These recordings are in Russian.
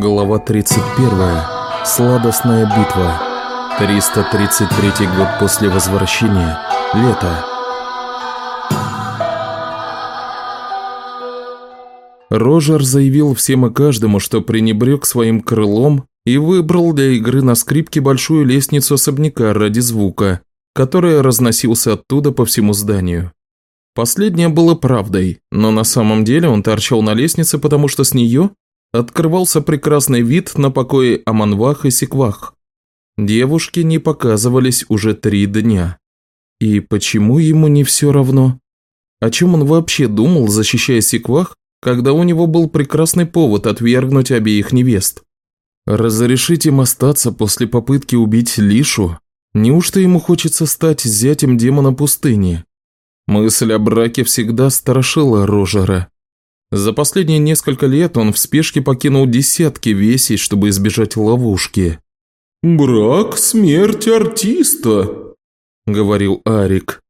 Глава 31. Сладостная битва. 333 год после возвращения. Лето. Рожер заявил всем и каждому, что пренебрег своим крылом и выбрал для игры на скрипке большую лестницу особняка ради звука, который разносился оттуда по всему зданию. Последнее было правдой, но на самом деле он торчал на лестнице, потому что с нее открывался прекрасный вид на покои Аманвах и Секвах. Девушки не показывались уже три дня. И почему ему не все равно? О чем он вообще думал, защищая Секвах, когда у него был прекрасный повод отвергнуть обеих невест? Разрешить им остаться после попытки убить Лишу? Неужто ему хочется стать зятем демона пустыни? Мысль о браке всегда страшила Рожера. За последние несколько лет он в спешке покинул десятки весей, чтобы избежать ловушки. «Брак – смерть артиста», – говорил Арик.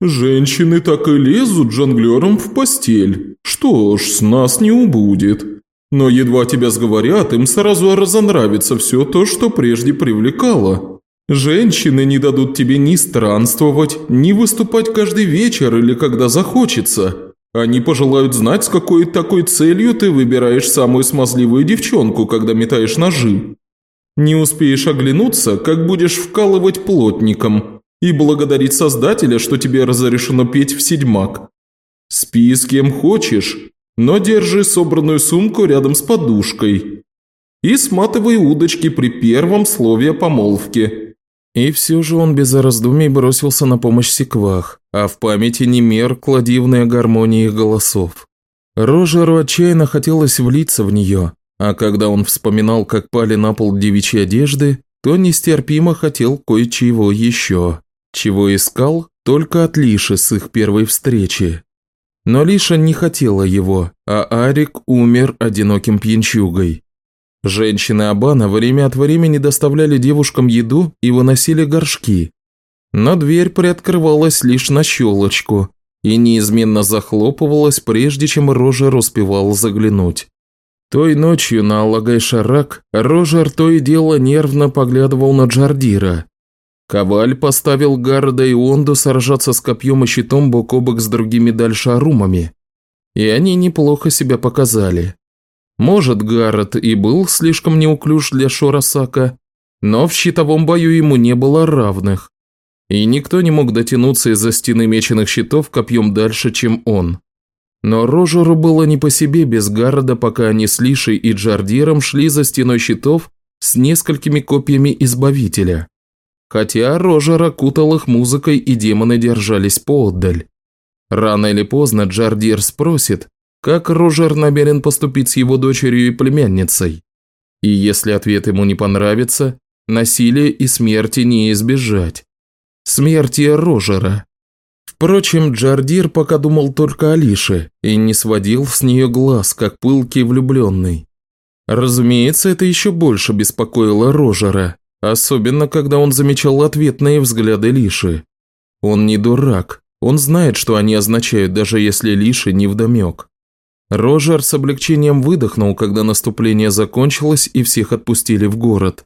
«Женщины так и лезут жонглером в постель. Что ж, с нас не убудет. Но едва тебя сговорят, им сразу разонравится все то, что прежде привлекало. Женщины не дадут тебе ни странствовать, ни выступать каждый вечер или когда захочется. Они пожелают знать, с какой такой целью ты выбираешь самую смазливую девчонку, когда метаешь ножи. Не успеешь оглянуться, как будешь вкалывать плотником и благодарить Создателя, что тебе разрешено петь в седьмак. Спи с кем хочешь, но держи собранную сумку рядом с подушкой. И сматывай удочки при первом слове о помолвке. И все же он без раздумий бросился на помощь секвах, а в памяти не меркла дивная гармония их голосов. Рожеру отчаянно хотелось влиться в нее, а когда он вспоминал, как пали на пол девичьи одежды, то нестерпимо хотел кое-чего еще, чего искал только от Лиши с их первой встречи. Но Лиша не хотела его, а Арик умер одиноким пьянчугой. Женщины Абана время от времени доставляли девушкам еду и выносили горшки. Но дверь приоткрывалась лишь на щелочку и неизменно захлопывалась, прежде чем Рожер успевал заглянуть. Той ночью на Алагай-Шарак Рожер то и дело нервно поглядывал на Джардира. Коваль поставил Гарда и Онду сражаться с копьем и щитом бок о бок с другими дальшарумами. И они неплохо себя показали. Может, Гаррет и был слишком неуклюж для Шорасака, но в щитовом бою ему не было равных. И никто не мог дотянуться из-за стены меченых щитов копьем дальше, чем он. Но Рожеру было не по себе без Гаррода, пока они с Лишей и Джардиром шли за стеной щитов с несколькими копьями Избавителя. Хотя Рожер окутал их музыкой и демоны держались поотдаль. Рано или поздно Джардир спросит, как Рожер намерен поступить с его дочерью и племянницей. И если ответ ему не понравится, насилия и смерти не избежать. Смерти Рожера. Впрочем, Джардир пока думал только о Лише и не сводил с нее глаз, как пылкий влюбленный. Разумеется, это еще больше беспокоило Рожера, особенно когда он замечал ответные взгляды Лиши. Он не дурак, он знает, что они означают, даже если Лиши не вдомек. Рожер с облегчением выдохнул, когда наступление закончилось и всех отпустили в город.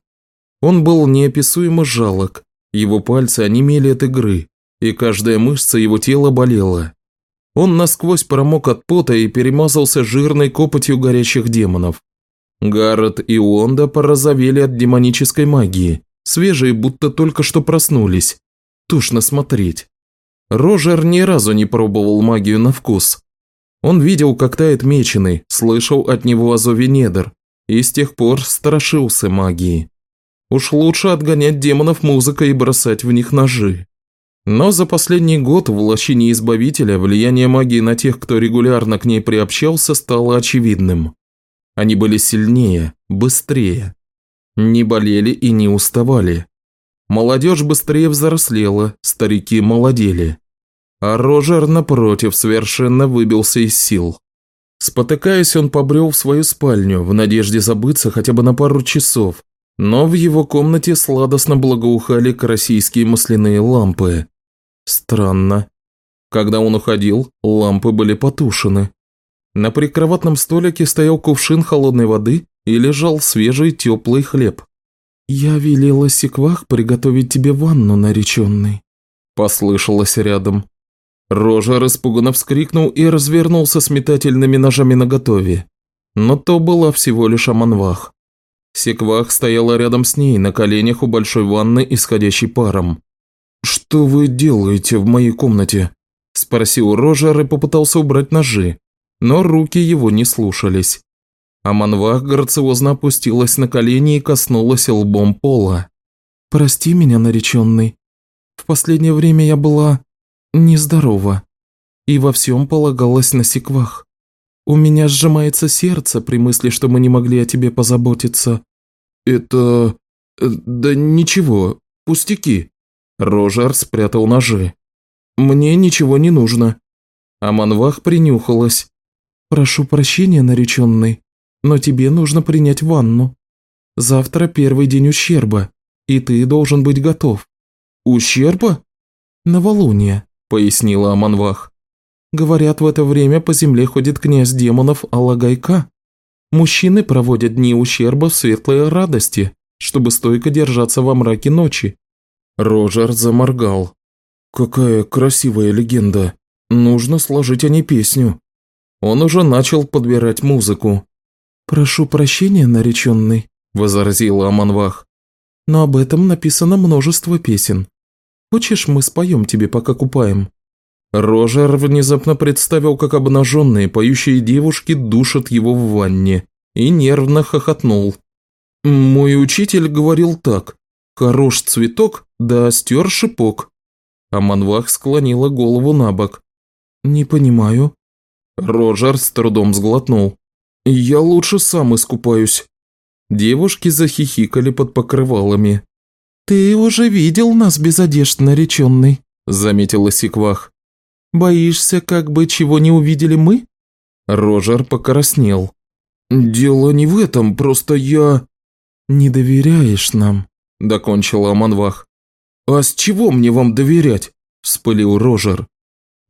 Он был неописуемо жалок, его пальцы онемели от игры, и каждая мышца его тела болела. Он насквозь промок от пота и перемазался жирной копотью горящих демонов. Гаррет и Уонда порозовели от демонической магии, свежие, будто только что проснулись. Тушно смотреть. Рожер ни разу не пробовал магию на вкус, он видел, как тает меченый, слышал от него о зове недр, и с тех пор страшился магии. Уж лучше отгонять демонов музыкой и бросать в них ножи. Но за последний год в лощине Избавителя влияние магии на тех, кто регулярно к ней приобщался, стало очевидным. Они были сильнее, быстрее. Не болели и не уставали. Молодежь быстрее взрослела, старики молодели. А Рожер, напротив, совершенно выбился из сил. Спотыкаясь, он побрел в свою спальню, в надежде забыться хотя бы на пару часов, но в его комнате сладостно благоухали карасийские масляные лампы. Странно. Когда он уходил, лампы были потушены. На прикроватном столике стоял кувшин холодной воды и лежал свежий теплый хлеб. «Я велела Секвах приготовить тебе ванну, нареченный», – послышалось рядом. Рожа испуганно вскрикнул и развернулся с метательными ножами наготове. Но то была всего лишь Аманвах. Секвах стояла рядом с ней, на коленях у большой ванны, исходящей паром. «Что вы делаете в моей комнате?» – спросил Рожер и попытался убрать ножи, но руки его не слушались. Аманвах грациозно опустилась на колени и коснулась лбом пола. «Прости меня, нареченный. В последнее время я была нездорова и во всем полагалась на секвах. У меня сжимается сердце при мысли, что мы не могли о тебе позаботиться». «Это... Э, да ничего, пустяки». Рожар спрятал ножи. «Мне ничего не нужно». Аманвах принюхалась. «Прошу прощения, нареченный, но тебе нужно принять ванну. Завтра первый день ущерба, и ты должен быть готов». «Ущерба?» «Новолуние», – пояснила Аманвах. «Говорят, в это время по земле ходит князь демонов Алагайка. Мужчины проводят дни ущерба в светлой радости, чтобы стойко держаться во мраке ночи». Роджер заморгал. «Какая красивая легенда. Нужно сложить о ней песню». Он уже начал подбирать музыку. «Прошу прощения, нареченный», – возразила Аманвах. «Но об этом написано множество песен. Хочешь, мы споем тебе, пока купаем?» Рожер внезапно представил, как обнаженные поющие девушки душат его в ванне, и нервно хохотнул. «Мой учитель говорил так. Хорош цветок, да стер шипок». Аманвах склонила голову на бок. «Не понимаю». Рожер с трудом сглотнул. «Я лучше сам искупаюсь». Девушки захихикали под покрывалами. «Ты уже видел нас без одежд, нареченный», – заметила Сиквах. «Боишься, как бы чего не увидели мы?» Рожер покраснел. «Дело не в этом, просто я...» «Не доверяешь нам», – докончила Аманвах. «А с чего мне вам доверять?» – вспылил Рожер.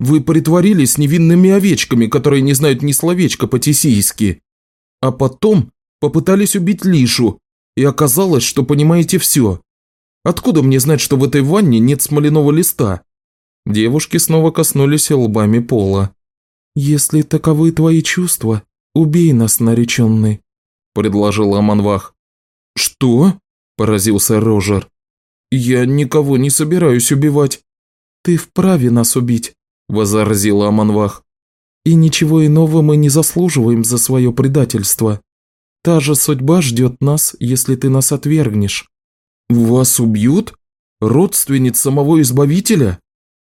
«Вы притворились невинными овечками, которые не знают ни словечка по-тесийски. А потом попытались убить Лишу, и оказалось, что понимаете все. Откуда мне знать, что в этой ванне нет смоляного листа?» Девушки снова коснулись лбами пола. «Если таковы твои чувства, убей нас, нареченный», – предложил Аманвах. «Что?» – поразился Рожер. «Я никого не собираюсь убивать». «Ты вправе нас убить», – возразила Аманвах. И ничего иного мы не заслуживаем за свое предательство. Та же судьба ждет нас, если ты нас отвергнешь». «Вас убьют? Родственниц самого Избавителя?»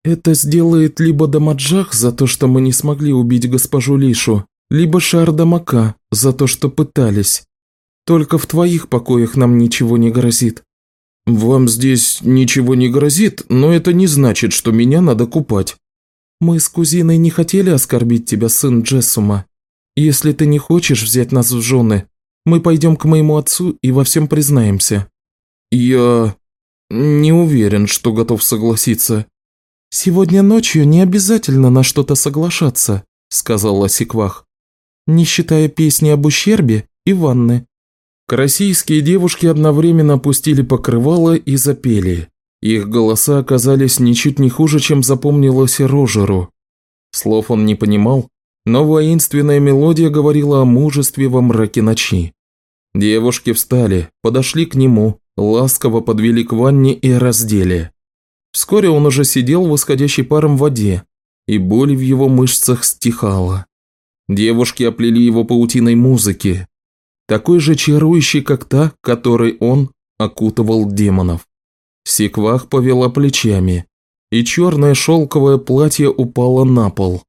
«Это сделает либо Дамаджах за то, что мы не смогли убить госпожу Лишу, либо Шардамака за то, что пытались. Только в твоих покоях нам ничего не грозит». «Вам здесь ничего не грозит, но это не значит, что меня надо купать». «Мы с кузиной не хотели оскорбить тебя, сын Джессума. Если ты не хочешь взять нас в жены, мы пойдем к моему отцу и во всем признаемся». «Я не уверен, что готов согласиться». «Сегодня ночью не обязательно на что-то соглашаться», – сказала Секвах. «Не считая песни об ущербе и ванны». Карасийские девушки одновременно опустили покрывало и запели. Их голоса оказались ничуть не хуже, чем запомнилось Рожеру. Слов он не понимал, но воинственная мелодия говорила о мужестве во мраке ночи. Девушки встали, подошли к нему, ласково подвели к ванне и раздели. Вскоре он уже сидел в исходящей паром воде, и боль в его мышцах стихала. Девушки оплели его паутиной музыки, такой же чарующей, как та, которой он окутывал демонов. Секвах повела плечами, и черное шелковое платье упало на пол.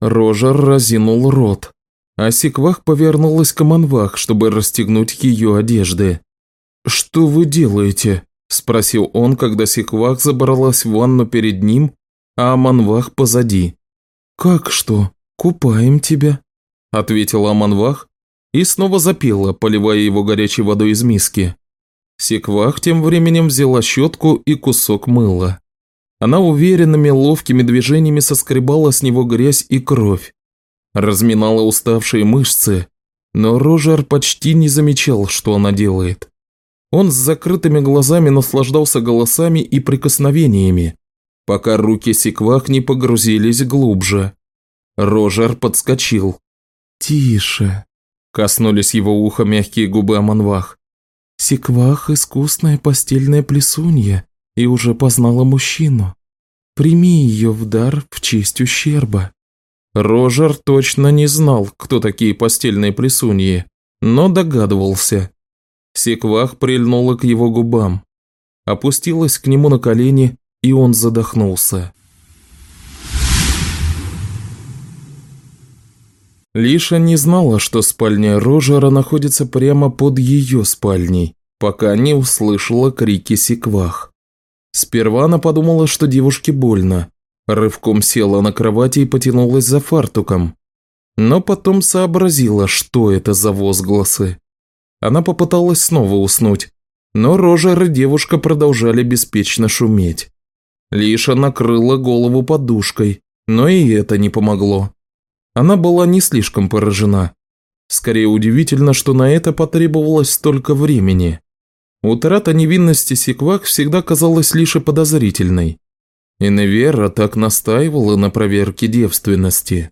Рожер разинул рот, а Секвах повернулась к Аманвах, чтобы расстегнуть ее одежды. «Что вы делаете?» – спросил он, когда Секвах забралась в ванну перед ним, а Аманвах позади. «Как что? Купаем тебя?» – ответила Аманвах и снова запела, поливая его горячей водой из миски. Секвах тем временем взяла щетку и кусок мыла. Она уверенными ловкими движениями соскребала с него грязь и кровь, разминала уставшие мышцы, но Рожер почти не замечал, что она делает. Он с закрытыми глазами наслаждался голосами и прикосновениями, пока руки Секвах не погрузились глубже. Рожер подскочил. «Тише», – коснулись его уха мягкие губы Аманвах. «Секвах – искусная постельная плесунья и уже познала мужчину. Прими ее в дар в честь ущерба». Рожер точно не знал, кто такие постельные плесуньи, но догадывался. Секвах прильнула к его губам, опустилась к нему на колени, и он задохнулся. Лиша не знала, что спальня Рожера находится прямо под ее спальней, пока не услышала крики Секвах. Сперва она подумала, что девушке больно, Рывком села на кровати и потянулась за фартуком. Но потом сообразила, что это за возгласы. Она попыталась снова уснуть, но Рожер и девушка продолжали беспечно шуметь. Лиша накрыла голову подушкой, но и это не помогло. Она была не слишком поражена. Скорее удивительно, что на это потребовалось столько времени. Утрата невинности Секвак всегда казалась Лише подозрительной. И Невера так настаивала на проверке девственности.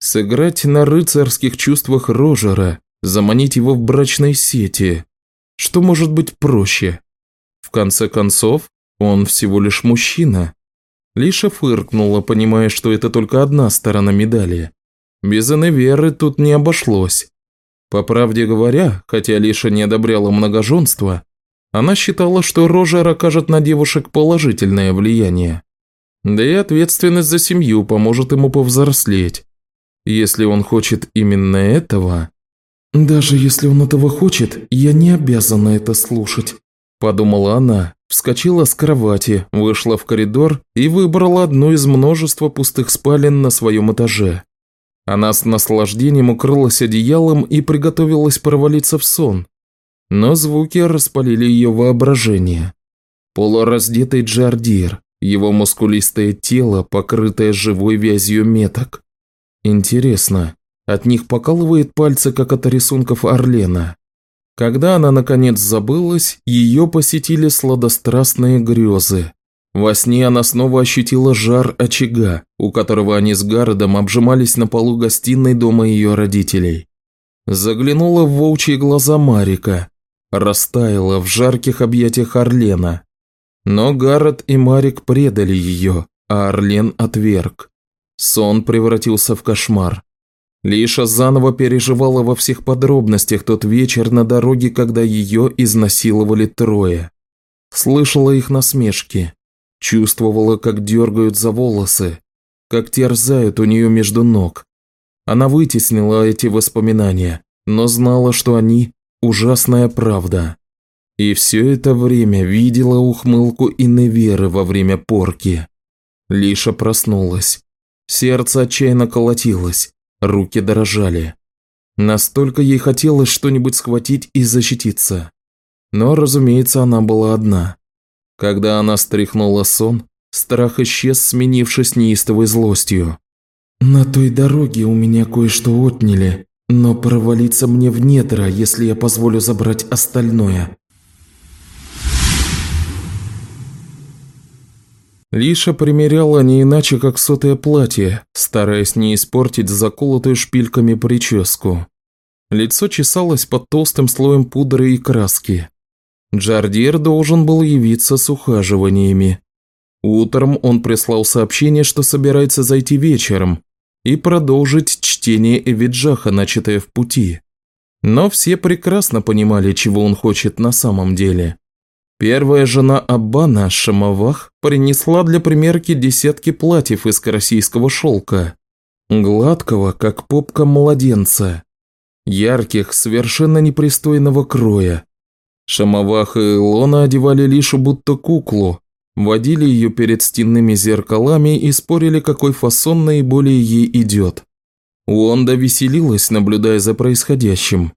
Сыграть на рыцарских чувствах Рожера, заманить его в брачной сети. Что может быть проще? В конце концов, он всего лишь мужчина. Лиша фыркнула, понимая, что это только одна сторона медали. Без Эневеры тут не обошлось. По правде говоря, хотя Лиша не одобряла многоженство, она считала, что Рожер окажет на девушек положительное влияние. Да и ответственность за семью поможет ему повзрослеть. Если он хочет именно этого... «Даже если он этого хочет, я не обязана это слушать», – подумала она, вскочила с кровати, вышла в коридор и выбрала одну из множества пустых спален на своем этаже. Она с наслаждением укрылась одеялом и приготовилась провалиться в сон. Но звуки распалили ее воображение. Полураздетый Джардир, его мускулистое тело, покрытое живой вязью меток. Интересно, от них покалывает пальцы, как от рисунков Орлена. Когда она наконец забылась, ее посетили сладострастные грезы. Во сне она снова ощутила жар очага, у которого они с Гародом обжимались на полу гостиной дома ее родителей. Заглянула в волчьи глаза Марика, растаяла в жарких объятиях Орлена, но Гаррет и Марик предали ее, а Орлен отверг. Сон превратился в кошмар. Лиша заново переживала во всех подробностях тот вечер на дороге, когда ее изнасиловали трое. Слышала их насмешки, чувствовала, как дергают за волосы, как терзают у нее между ног. Она вытеснила эти воспоминания, но знала, что они – ужасная правда. И все это время видела ухмылку Иневеры во время порки. Лиша проснулась. Сердце отчаянно колотилось, руки дрожали. Настолько ей хотелось что-нибудь схватить и защититься. Но, разумеется, она была одна. Когда она стряхнула сон, страх исчез, сменившись неистовой злостью. «На той дороге у меня кое-что отняли, но провалиться мне в недра, если я позволю забрать остальное. Лиша примеряла не иначе, как сотое платье, стараясь не испортить заколотую шпильками прическу. Лицо чесалось под толстым слоем пудры и краски. Джардир должен был явиться с ухаживаниями. Утром он прислал сообщение, что собирается зайти вечером и продолжить чтение Эвиджаха, начатое в пути. Но все прекрасно понимали, чего он хочет на самом деле. Первая жена Аббана, Шамавах, принесла для примерки десятки платьев из карасийского шелка, гладкого, как попка младенца, ярких, совершенно непристойного кроя. Шамавах и Илона одевали Лишу будто куклу, водили ее перед стенными зеркалами и спорили, какой фасон наиболее ей идет. Уонда веселилась, наблюдая за происходящим.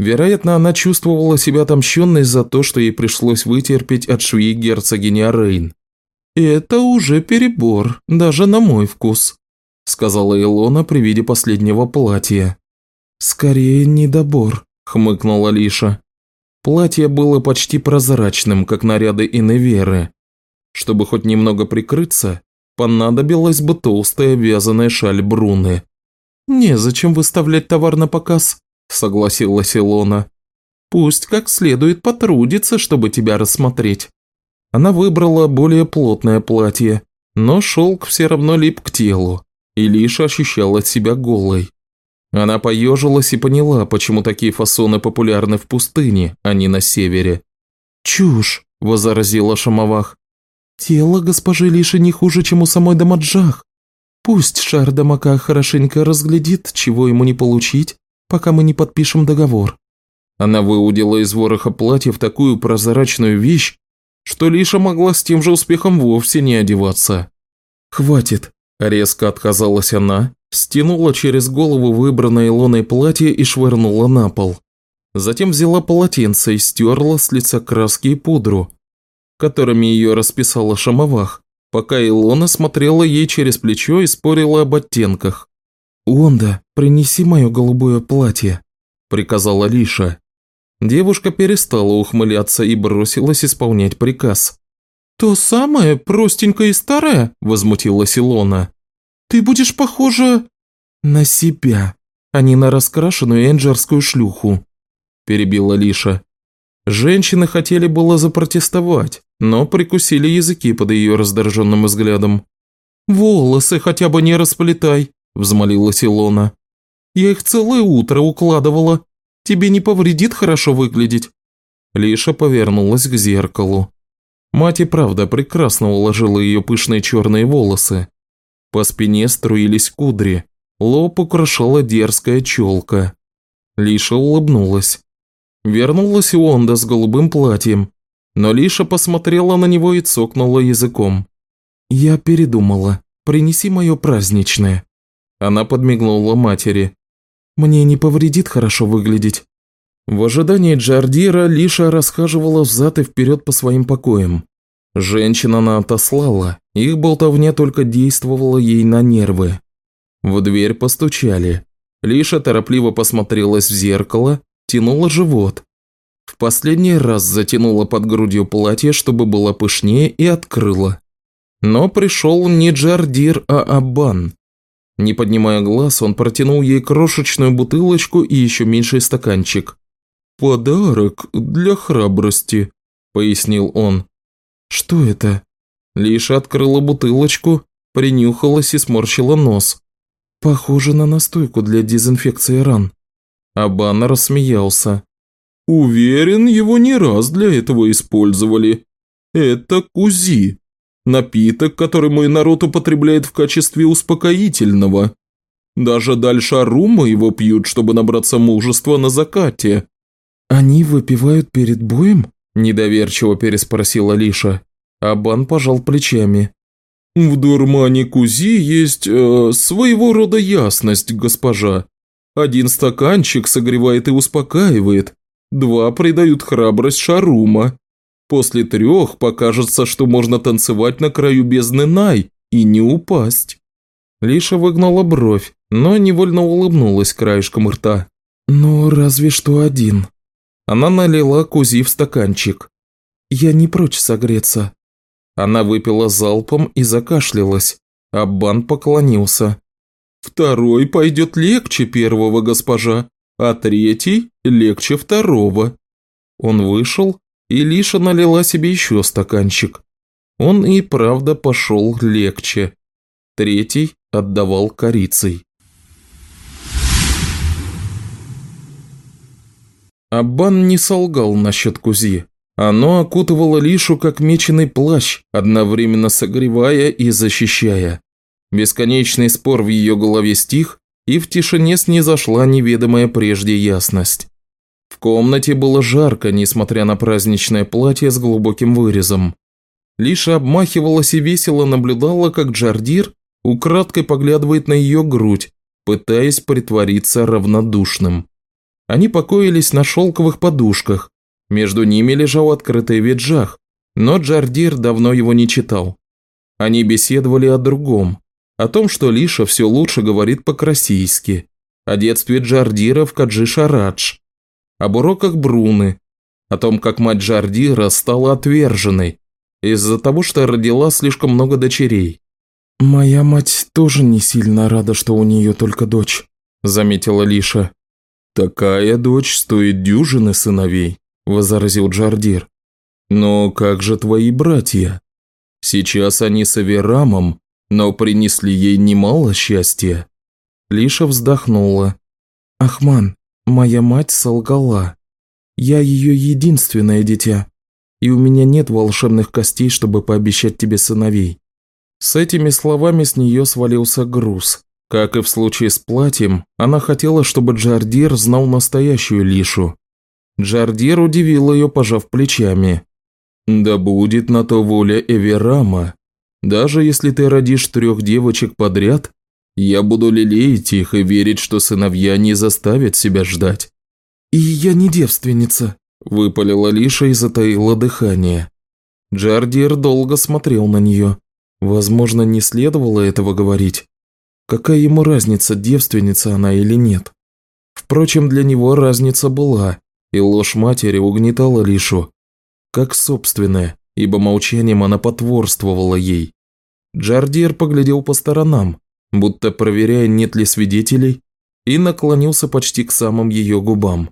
Вероятно, она чувствовала себя отомщенной за то, что ей пришлось вытерпеть от швеи герцогини Рейн. «Это уже перебор, даже на мой вкус», – сказала Илона при виде последнего платья. «Скорее недобор», – хмыкнула Лиша. Платье было почти прозрачным, как наряды Иневеры. Чтобы хоть немного прикрыться, понадобилась бы толстая вязаная шаль Бруны. «Незачем выставлять товар на показ», – согласилась Илона. «Пусть как следует потрудится, чтобы тебя рассмотреть». Она выбрала более плотное платье, но шелк все равно лип к телу, и лишь ощущала себя голой. Она поежилась и поняла, почему такие фасоны популярны в пустыне, а не на севере. «Чушь!» – возразила Шамовах. «Тело госпожи Лиши не хуже, чем у самой Дамаджах. Пусть Шар Дамака хорошенько разглядит, чего ему не получить, пока мы не подпишем договор». Она выудила из вороха платья в такую прозрачную вещь, что Лиша могла с тем же успехом вовсе не одеваться. «Хватит», – резко отказалась она, стянула через голову выбранное Илоной платье и швырнула на пол. Затем взяла полотенце и стерла с лица краски и пудру, которыми ее расписала Шамовах, пока Илона смотрела ей через плечо и спорила об оттенках. «Онда, принеси мое голубое платье», – приказала Лиша. Девушка перестала ухмыляться и бросилась исполнять приказ. «То самое, простенькое и старое?» – возмутилась Илона. «Ты будешь похожа...» «На себя, а не на раскрашенную энджерскую шлюху», – перебила Лиша. Женщины хотели было запротестовать, но прикусили языки под ее раздраженным взглядом. «Волосы хотя бы не расплетай», – взмолилась Илона. «Я их целое утро укладывала. Тебе не повредит хорошо выглядеть?» Лиша повернулась к зеркалу. Мать и правда прекрасно уложила ее пышные черные волосы. По спине струились кудри, лоб украшала дерзкая челка. Лиша улыбнулась. Вернулась Уонда с голубым платьем, но Лиша посмотрела на него и цокнула языком. «Я передумала. Принеси мое праздничное». Она подмигнула матери. Мне не повредит хорошо выглядеть». В ожидании Джардира Лиша расхаживала взад и вперед по своим покоям. Женщина она отослала, их болтовня только действовала ей на нервы. В дверь постучали. Лиша торопливо посмотрелась в зеркало, тянула живот. В последний раз затянула под грудью платье, чтобы было пышнее, и открыла. Но пришел не Джардир, а Абан. Не поднимая глаз, он протянул ей крошечную бутылочку и еще меньший стаканчик. «Подарок для храбрости», – пояснил он. «Что это?» Лиша открыла бутылочку, принюхалась и сморщила нос. «Похоже на настойку для дезинфекции ран». Абана рассмеялся. «Уверен, его не раз для этого использовали. Это кузи. Напиток, который мой народ употребляет в качестве успокоительного. Даже дальше Арума его пьют, чтобы набраться мужества на закате». «Они выпивают перед боем?» – недоверчиво переспросила Лиша. Абан пожал плечами. «В дурмане Кузи есть э, своего рода ясность, госпожа. Один стаканчик согревает и успокаивает, два придают храбрость Шарума, После трех покажется, что можно танцевать на краю бездны Най и не упасть. Лиша выгнала бровь, но невольно улыбнулась краешком рта. «Ну, разве что один». Она налила Кузи в стаканчик. «Я не прочь согреться». Она выпила залпом и закашлялась. Аббан поклонился. «Второй пойдет легче первого, госпожа, а третий легче второго». Он вышел и Лиша налила себе еще стаканчик. Он и правда пошел легче. Третий отдавал корицей. Аббан не солгал насчет Кузи. Оно окутывало Лишу как меченый плащ, одновременно согревая и защищая. Бесконечный спор в ее голове стих, и в тишине снизошла неведомая прежде ясность. В комнате было жарко, несмотря на праздничное платье с глубоким вырезом. Лиша обмахивалась и весело наблюдала, как Джардир украдкой поглядывает на ее грудь, пытаясь притвориться равнодушным. Они покоились на шелковых подушках, между ними лежал открытый виджах, но Джардир давно его не читал. Они беседовали о другом, о том, что Лиша все лучше говорит по-красийски, о детстве Джардира в Каджи Шарадж, об уроках Бруны, о том, как мать Джардира стала отверженной из-за того, что родила слишком много дочерей. «Моя мать тоже не сильно рада, что у нее только дочь», – заметила Лиша. «Такая дочь стоит дюжины сыновей», – возразил Джардир. «Но как же твои братья? Сейчас они с Аверамом, но принесли ей немало счастья». Лиша вздохнула. «Ахман, моя мать солгала. Я ее единственное дитя, и у меня нет волшебных костей, чтобы пообещать тебе сыновей». С этими словами с нее свалился груз. Как и в случае с платьем, она хотела, чтобы Джардир знал настоящую Лишу. Джардир удивил ее, пожав плечами. «Да будет на то воля Эверама. Даже если ты родишь трех девочек подряд, я буду лелеять их и верить, что сыновья не заставят себя ждать». «И я не девственница», – выпалила Лиша и затаила дыхание. Джардир долго смотрел на нее. Возможно, не следовало этого говорить. Какая ему разница, девственница она или нет? Впрочем, для него разница была, и ложь матери угнетала Лишу. Как собственная, ибо молчанием она потворствовала ей. Джардир поглядел по сторонам, будто проверяя, нет ли свидетелей, и наклонился почти к самым ее губам.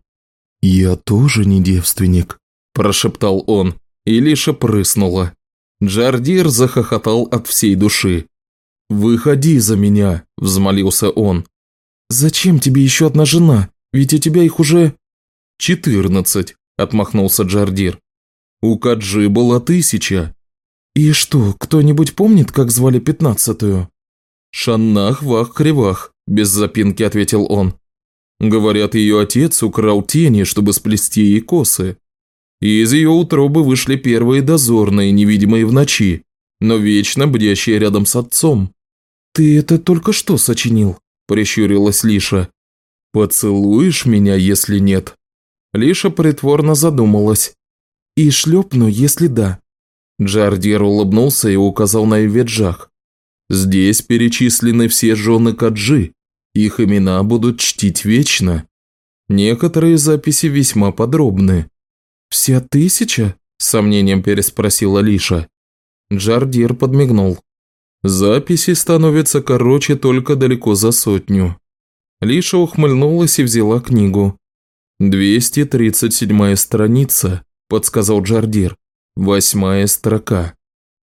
«Я тоже не девственник», – прошептал он, и Лиша прыснула. Джардир захохотал от всей души. «Выходи за меня», – взмолился он. «Зачем тебе еще одна жена? Ведь у тебя их уже...» «Четырнадцать», – отмахнулся Джардир. «У Каджи была тысяча». «И что, кто-нибудь помнит, как звали пятнадцатую?» «Шаннах Вах Кривах», – без запинки ответил он. Говорят, ее отец украл тени, чтобы сплести ей косы. И из ее утробы вышли первые дозорные, невидимые в ночи, но вечно бдящие рядом с отцом. «Ты это только что сочинил?» – прищурилась Лиша. «Поцелуешь меня, если нет?» Лиша притворно задумалась. «И шлепну, если да». Джардир улыбнулся и указал на Эведжах. Здесь перечислены все жены Каджи. Их имена будут чтить вечно. Некоторые записи весьма подробны. «Вся тысяча?» – с сомнением переспросила Лиша. Джардир подмигнул. Записи становятся короче только далеко за сотню. Лиша ухмыльнулась и взяла книгу. «237-я страница», – подсказал Джардир. «Восьмая строка».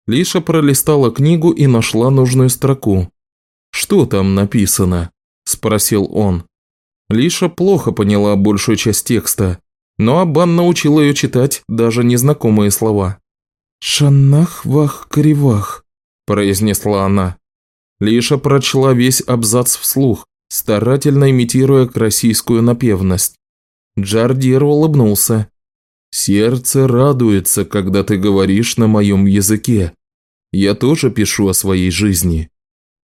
Лиша пролистала книгу и нашла нужную строку. «Что там написано?» – спросил он. Лиша плохо поняла большую часть текста, но Абан научил ее читать даже незнакомые слова. «Шаннах вах кривах», – произнесла она. Лиша прочла весь абзац вслух, старательно имитируя российскую напевность. Джардир улыбнулся. «Сердце радуется, когда ты говоришь на моем языке. Я тоже пишу о своей жизни.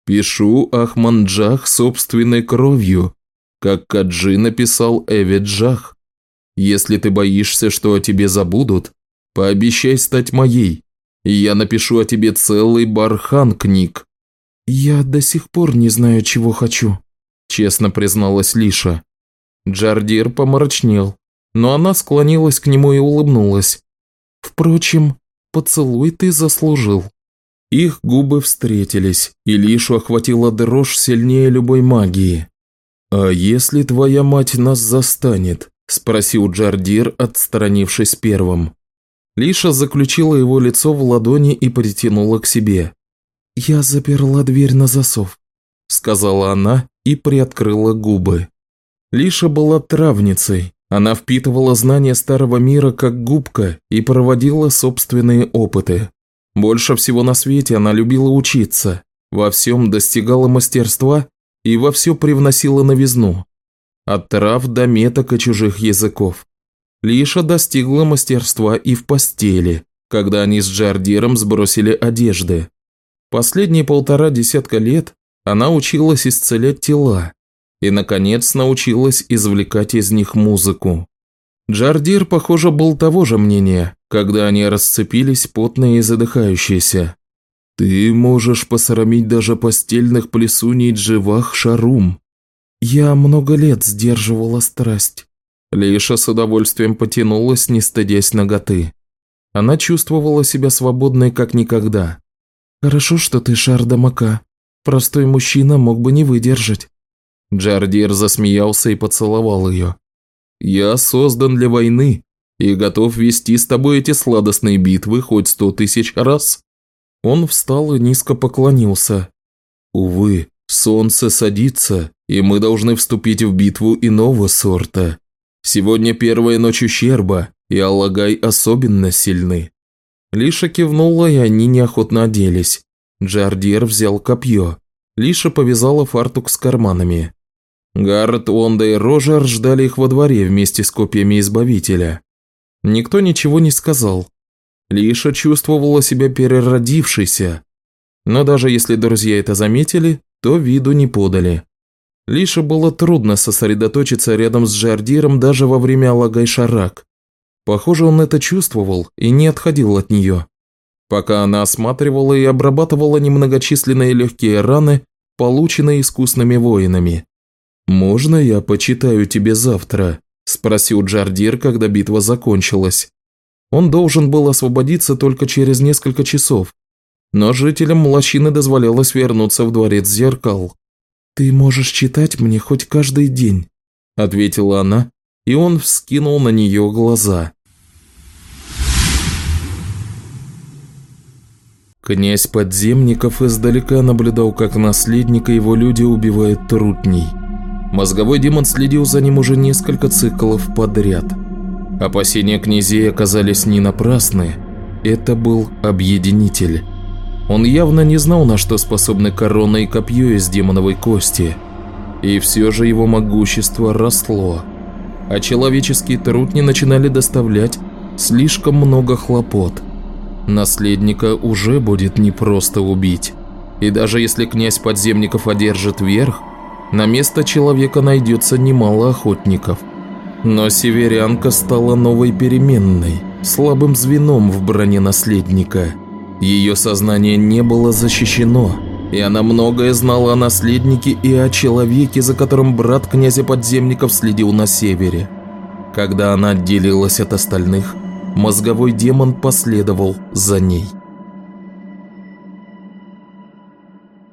Пишу Ахманджах собственной кровью, как Каджи написал Эвиджах. Если ты боишься, что о тебе забудут, пообещай стать моей, и я напишу о тебе целый бархан книг». «Я до сих пор не знаю, чего хочу», – честно призналась Лиша. Джардир помрачнел, но она склонилась к нему и улыбнулась. «Впрочем, поцелуй ты заслужил». Их губы встретились, и Лишу охватила дрожь сильнее любой магии. «А если твоя мать нас застанет?» – спросил Джардир, отстранившись первым. Лиша заключила его лицо в ладони и притянула к себе. «Я заперла дверь на засов», – сказала она и приоткрыла губы. Лиша была травницей, она впитывала знания старого мира как губка и проводила собственные опыты. Больше всего на свете она любила учиться, во всем достигала мастерства и во все привносила новизну. От трав до меток и чужих языков. Лиша достигла мастерства и в постели, когда они с Джардиром сбросили одежды. Последние полтора десятка лет она училась исцелять тела и, наконец, научилась извлекать из них музыку. Джардир, похоже, был того же мнения, когда они расцепились, потные и задыхающиеся. «Ты можешь посрамить даже постельных плесуней Дживах Шарум», Я много лет сдерживала страсть. Лиша с удовольствием потянулась, не стыдясь ноготы. Она чувствовала себя свободной как никогда. «Хорошо, что ты Шардамака. Простой мужчина мог бы не выдержать». Джардир засмеялся и поцеловал ее. «Я создан для войны и готов вести с тобой эти сладостные битвы хоть сто тысяч раз». Он встал и низко поклонился. «Увы, солнце садится, и мы должны вступить в битву иного сорта. Сегодня первая ночь ущерба, и Аллагай особенно сильны». Лиша кивнула, и они неохотно оделись. Джардир взял копье. Лиша повязала фартук с карманами. Гаррет, Онда и Рожер ждали их во дворе вместе с копьями Избавителя. Никто ничего не сказал. Лиша чувствовала себя переродившейся. Но даже если друзья это заметили, то виду не подали. Лише было трудно сосредоточиться рядом с Джардиром даже во время Алагай-Шарак. Похоже, он это чувствовал и не отходил от нее. Пока она осматривала и обрабатывала немногочисленные легкие раны, полученные искусными воинами. «Можно я почитаю тебе завтра?» – спросил Джардир, когда битва закончилась. Он должен был освободиться только через несколько часов, но жителям лощины дозволялось вернуться в дворец зеркал. «Ты можешь читать мне хоть каждый день», – ответила она, и он вскинул на нее глаза. Князь Подземников издалека наблюдал, как наследника его люди убивают трутней. Мозговой демон следил за ним уже несколько циклов подряд. Опасения князей оказались не напрасны. Это был объединитель. Он явно не знал, на что способны корона и копье из демоновой кости. И все же его могущество росло. А человеческие трутни начинали доставлять слишком много хлопот. Наследника уже будет непросто убить. И даже если князь подземников одержит верх – на место человека найдется немало охотников. Но северянка стала новой переменной, слабым звеном в броне наследника. Ее сознание не было защищено, и она многое знала о наследнике и о человеке, за которым брат князя подземников следил на севере. Когда она отделилась от остальных, мозговой демон последовал за ней.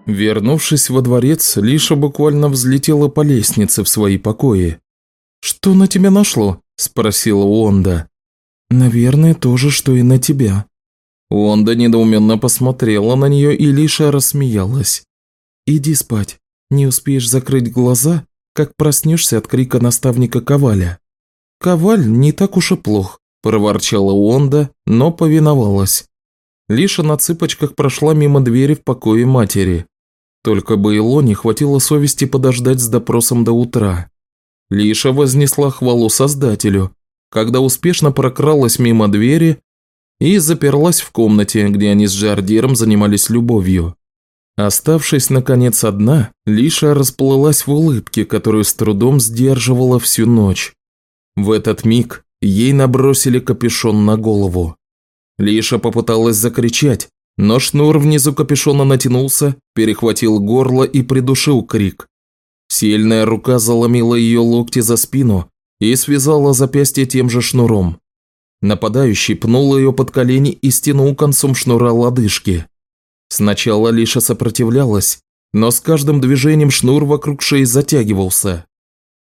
Вернувшись во дворец, Лиша буквально взлетела по лестнице в свои покои. «Что на тебя нашло?» – спросила Уонда. «Наверное, то же, что и на тебя». Уонда недоуменно посмотрела на нее, и Лиша рассмеялась. «Иди спать. Не успеешь закрыть глаза, как проснешься от крика наставника Коваля». «Коваль не так уж и плох», – проворчала Уонда, но повиновалась. Лиша на цыпочках прошла мимо двери в покое матери. Только бы Илоне хватило совести подождать с допросом до утра. Лиша вознесла хвалу Создателю, когда успешно прокралась мимо двери и заперлась в комнате, где они с Жардиром занимались любовью. Оставшись, наконец, одна, Лиша расплылась в улыбке, которую с трудом сдерживала всю ночь. В этот миг ей набросили капюшон на голову. Лиша попыталась закричать, но шнур внизу капюшона натянулся, перехватил горло и придушил крик. Сильная рука заломила ее локти за спину и связала запястье тем же шнуром. Нападающий пнул ее под колени и стянул концом шнура лодыжки. Сначала Лиша сопротивлялась, но с каждым движением шнур вокруг шеи затягивался.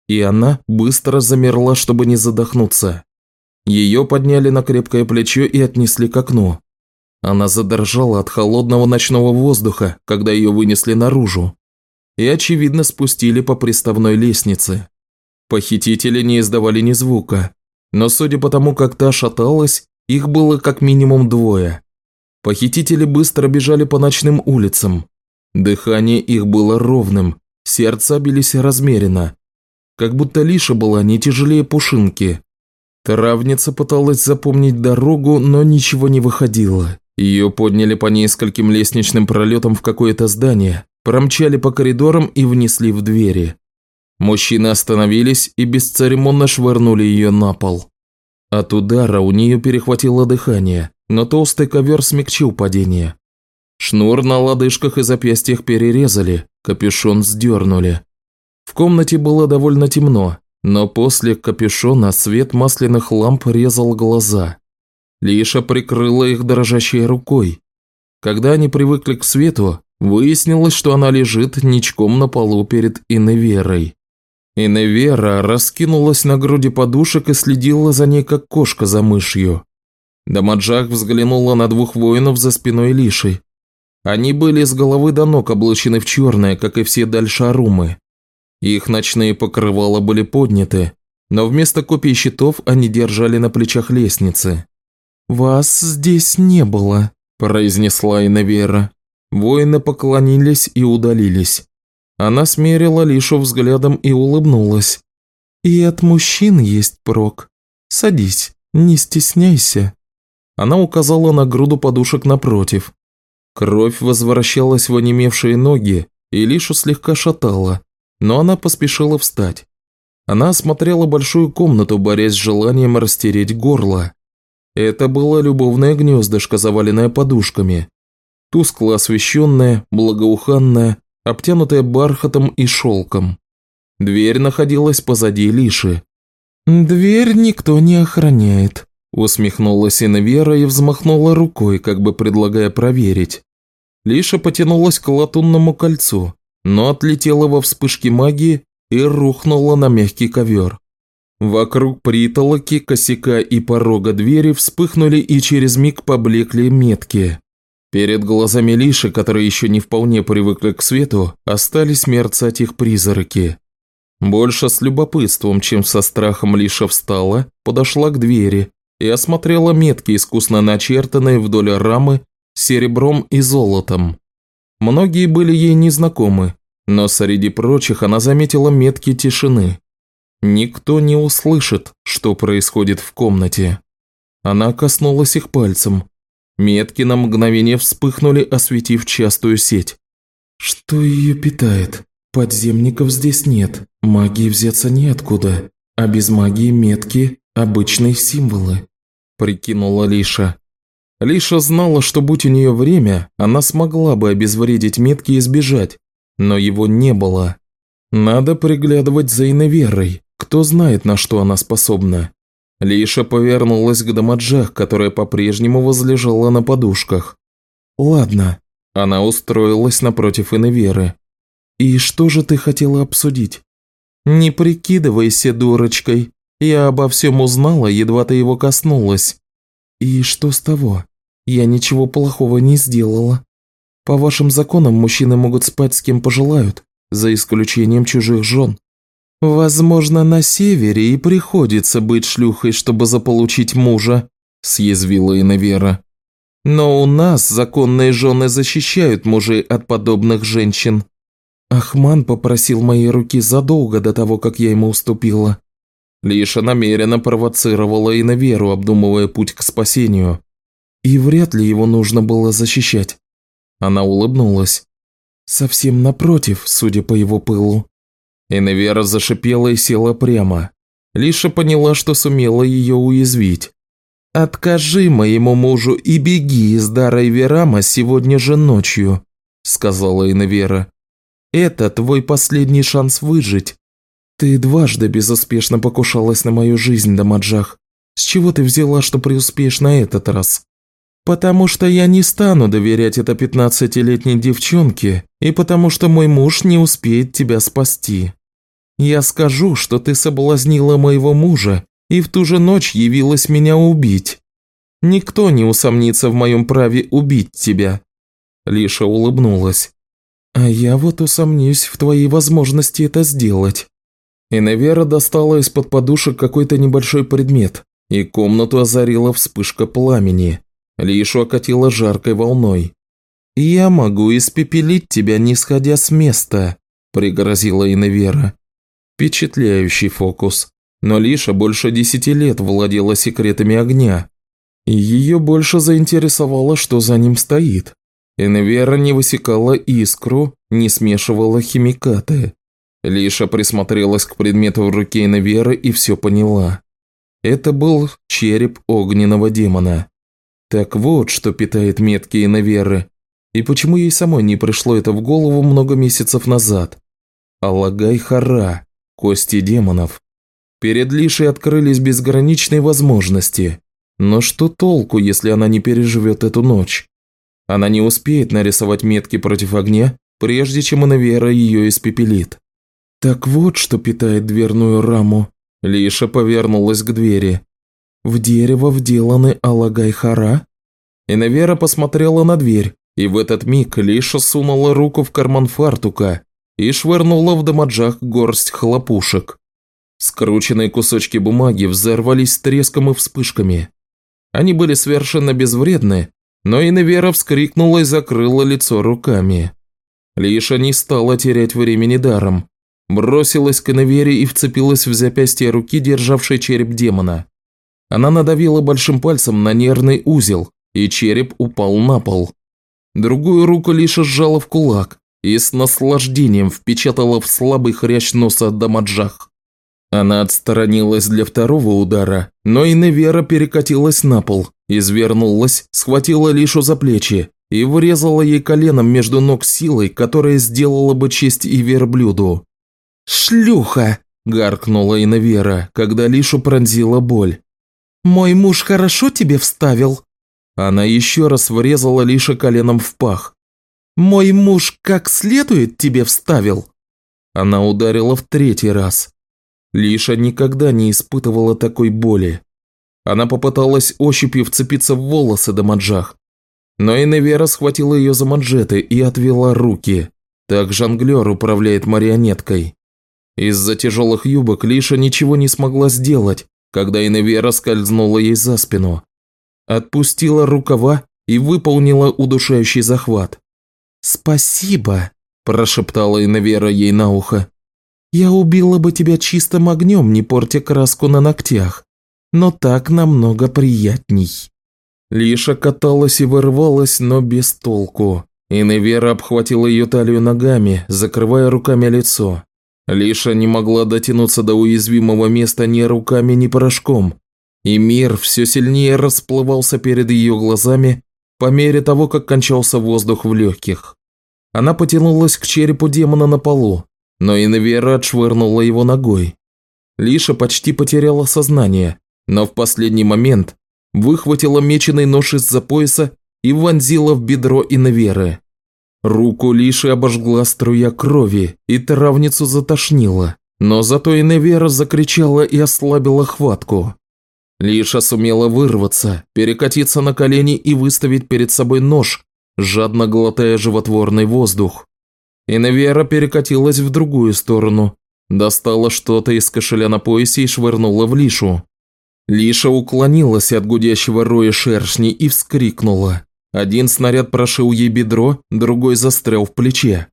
И она быстро замерла, чтобы не задохнуться. Ее подняли на крепкое плечо и отнесли к окну. Она задрожала от холодного ночного воздуха, когда ее вынесли наружу. И, очевидно, спустили по приставной лестнице. Похитители не издавали ни звука, но судя по тому, как та шаталась, их было как минимум двое. Похитители быстро бежали по ночным улицам. Дыхание их было ровным, сердца бились размеренно, как будто Лиша была не тяжелее пушинки. Травница пыталась запомнить дорогу, но ничего не выходило. Ее подняли по нескольким лестничным пролетам в какое-то здание, промчали по коридорам и внесли в двери. Мужчины остановились и бесцеремонно швырнули ее на пол. От удара у нее перехватило дыхание, но толстый ковер смягчил падение. Шнур на лодыжках и запястьях перерезали, капюшон сдернули. В комнате было довольно темно, но после капюшона свет масляных ламп резал глаза. Лиша прикрыла их дрожащей рукой. Когда они привыкли к свету, выяснилось, что она лежит ничком на полу перед Иневерой. Иневера раскинулась на груди подушек и следила за ней, как кошка за мышью. Дамаджах взглянула на двух воинов за спиной Лиши. Они были с головы до ног облачены в черное, как и все дальшарумы. Их ночные покрывала были подняты, но вместо копий щитов они держали на плечах лестницы. «Вас здесь не было», – произнесла Иневера. Воины поклонились и удалились. Она смерила Лишу взглядом и улыбнулась. «И от мужчин есть прок. Садись, не стесняйся». Она указала на груду подушек напротив. Кровь возвращалась в онемевшие ноги, и Лишу слегка шатала, но она поспешила встать. Она осмотрела большую комнату, борясь с желанием растереть горло. Это было любовное гнездышко, заваленное подушками. Тускло освещенное, благоуханное, обтянутое бархатом и шелком. Дверь находилась позади Лиши. «Дверь никто не охраняет», – усмехнулась Инвера и взмахнула рукой, как бы предлагая проверить. Лиша потянулась к латунному кольцу, но отлетела во вспышке магии и рухнула на мягкий ковер. Вокруг притолоки, косяка и порога двери вспыхнули и через миг поблекли метки. Перед глазами Лиши, которые еще не вполне привыкли к свету, остались мерцать их призраки. Больше с любопытством, чем со страхом Лиша встала, подошла к двери и осмотрела метки, искусно начертанные вдоль рамы серебром и золотом. Многие были ей незнакомы, но среди прочих она заметила метки тишины. Никто не услышит, что происходит в комнате. Она коснулась их пальцем. Метки на мгновение вспыхнули, осветив частую сеть. Что ее питает? Подземников здесь нет, магии взяться неоткуда, а без магии метки – обычные символы, прикинула Лиша. Лиша знала, что будь у нее время, она смогла бы обезвредить метки и сбежать, но его не было. Надо приглядывать за Иневерой, кто знает, на что она способна. Лиша повернулась к Дамаджах, которая по-прежнему возлежала на подушках. «Ладно». Она устроилась напротив Иневеры. «И что же ты хотела обсудить?» «Не прикидывайся дурочкой. Я обо всем узнала, едва ты его коснулась». «И что с того? Я ничего плохого не сделала. По вашим законам мужчины могут спать с кем пожелают, за исключением чужих жен. Возможно, на севере и приходится быть шлюхой, чтобы заполучить мужа, съязвила Инавера. Но у нас законные жены защищают мужей от подобных женщин. Ахман попросил моей руки задолго до того, как я ему уступила. Лиша намеренно провоцировала Инаверу, обдумывая путь к спасению. И вряд ли его нужно было защищать. Она улыбнулась. Совсем напротив, судя по его пылу. Иневера зашипела и села прямо. Лиша поняла, что сумела ее уязвить. «Откажи моему мужу и беги из Дара Верама сегодня же ночью», – сказала Иневера. «Это твой последний шанс выжить. Ты дважды безуспешно покушалась на мою жизнь, Дамаджах. С чего ты взяла, что преуспеешь на этот раз?» «Потому что я не стану доверять это пятнадцатилетней девчонке, и потому что мой муж не успеет тебя спасти. Я скажу, что ты соблазнила моего мужа и в ту же ночь явилась меня убить. Никто не усомнится в моем праве убить тебя». Лиша улыбнулась. «А я вот усомнюсь в твоей возможности это сделать». Иневера достала из-под подушек какой-то небольшой предмет, и комнату озарила вспышка пламени. Лишу окатила жаркой волной. «Я могу испепелить тебя, не сходя с места», – пригрозила Иневера. Впечатляющий фокус. Но Лиша больше десяти лет владела секретами огня. И ее больше заинтересовало, что за ним стоит. Инвера не высекала искру, не смешивала химикаты. Лиша присмотрелась к предмету в руке Инверы и все поняла. Это был череп огненного демона. Так вот, что питает метки Инверы. И почему ей самой не пришло это в голову много месяцев назад. Алагай-Хара, кости демонов. Перед Лишей открылись безграничные возможности. Но что толку, если она не переживет эту ночь? Она не успеет нарисовать метки против огня, прежде чем Инавера ее испепелит. Так вот, что питает дверную раму. Лиша повернулась к двери. В дерево вделаны Алагай-Хара? Инавера посмотрела на дверь, и в этот миг Лиша сунула руку в карман фартука и швырнула в дамаджах горсть хлопушек. Скрученные кусочки бумаги взорвались треском и вспышками. Они были совершенно безвредны, но Иневера вскрикнула и закрыла лицо руками. Лиша не стала терять времени даром. Бросилась к Иневере и вцепилась в запястье руки, державшей череп демона. Она надавила большим пальцем на нервный узел, и череп упал на пол. Другую руку Лиша сжала в кулак и с наслаждением впечатала в слабый хрящ носа Дамаджах. Она отсторонилась для второго удара, но Иневера перекатилась на пол, извернулась, схватила Лишу за плечи и врезала ей коленом между ног силой, которая сделала бы честь и верблюду. «Шлюха!» – гаркнула Иневера, когда Лишу пронзила боль. «Мой муж хорошо тебе вставил?» Она еще раз врезала Лиша коленом в пах. «Мой муж как следует тебе вставил?» Она ударила в третий раз. Лиша никогда не испытывала такой боли. Она попыталась ощупью вцепиться в волосы до маджах, но Иневера схватила ее за манжеты и отвела руки. Так жонглер управляет марионеткой. Из-за тяжелых юбок Лиша ничего не смогла сделать, когда Иневера скользнула ей за спину. Отпустила рукава и выполнила удушающий захват. «Спасибо», – прошептала Иневера ей на ухо. Я убила бы тебя чистым огнем, не портя краску на ногтях. Но так намного приятней». Лиша каталась и вырвалась, но без толку. Иневера обхватила ее талию ногами, закрывая руками лицо. Лиша не могла дотянуться до уязвимого места ни руками, ни порошком. И мир все сильнее расплывался перед ее глазами по мере того, как кончался воздух в легких. Она потянулась к черепу демона на полу, но Инвера отшвырнула его ногой. Лиша почти потеряла сознание, но в последний момент выхватила меченый нож из-за пояса и вонзила в бедро Инверы. Руку Лиши обожгла струя крови, и травницу затошнила, но зато Иневера закричала и ослабила хватку. Лиша сумела вырваться, перекатиться на колени и выставить перед собой нож, жадно глотая животворный воздух. Иневера перекатилась в другую сторону, достала что-то из кошеля на поясе и швырнула в Лишу. Лиша уклонилась от гудящего роя шершней и вскрикнула. Один снаряд прошил ей бедро, другой застрял в плече.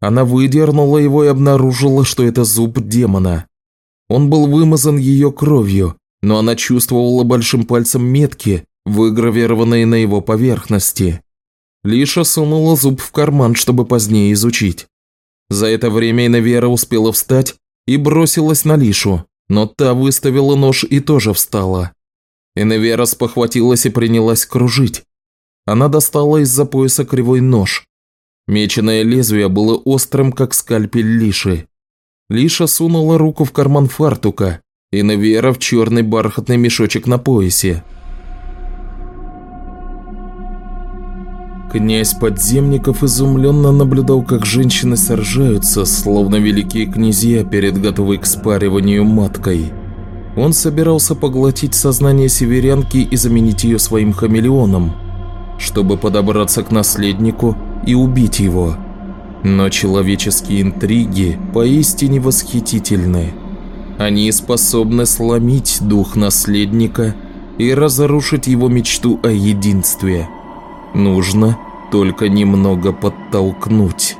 Она выдернула его и обнаружила, что это зуб демона. Он был вымазан ее кровью, но она чувствовала большим пальцем метки, выгравированные на его поверхности. Лиша сунула зуб в карман, чтобы позднее изучить. За это время Инавера успела встать и бросилась на Лишу, но та выставила нож и тоже встала. Инавера спохватилась и принялась кружить. Она достала из-за пояса кривой нож. Меченое лезвие было острым, как скальпель Лиши. Лиша сунула руку в карман фартука, и Навера в черный бархатный мешочек на поясе. Князь подземников изумленно наблюдал, как женщины сражаются, словно великие князья перед готовой к спариванию маткой. Он собирался поглотить сознание северянки и заменить ее своим хамелеоном, чтобы подобраться к наследнику и убить его. Но человеческие интриги поистине восхитительны. Они способны сломить дух наследника и разрушить его мечту о единстве – Нужно только немного подтолкнуть.